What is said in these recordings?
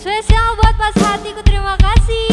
Spesial buat pas hatiku terima kasih.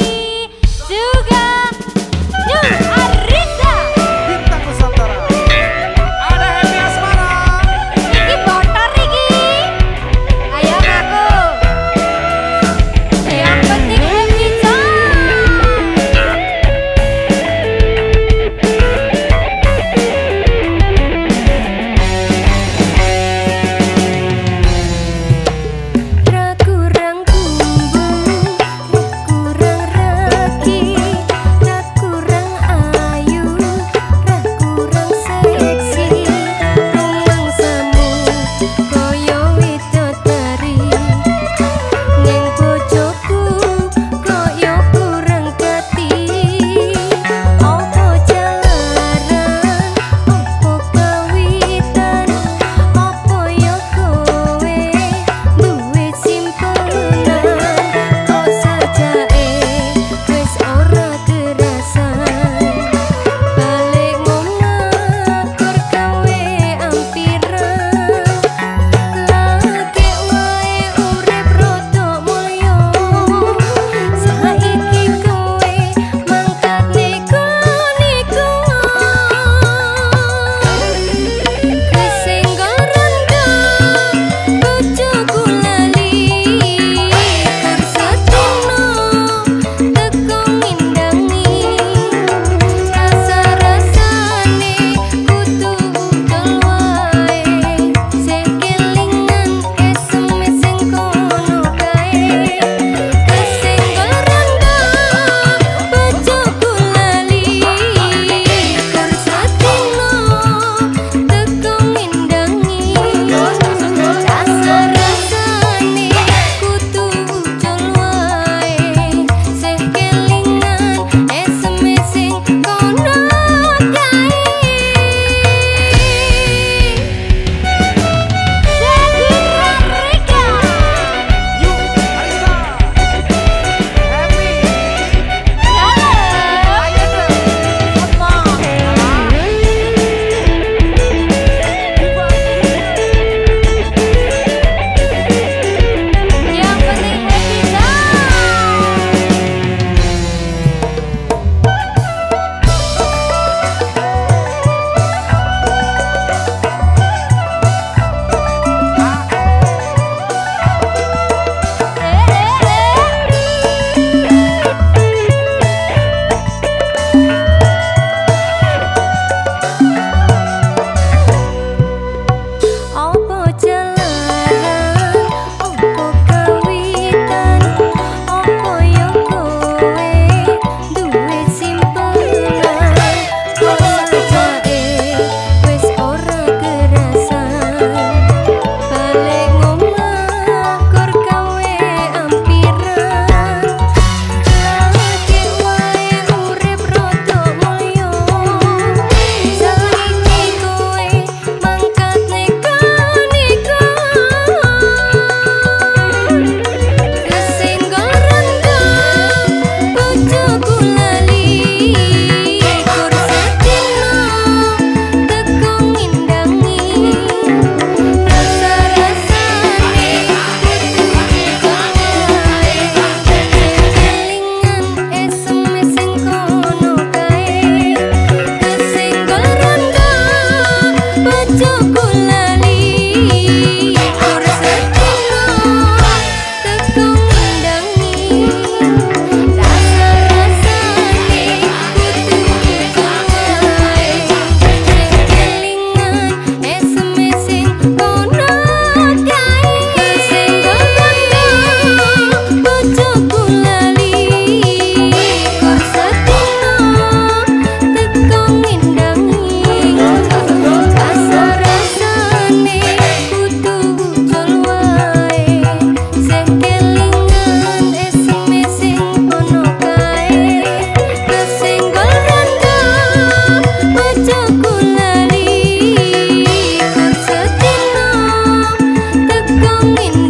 gong in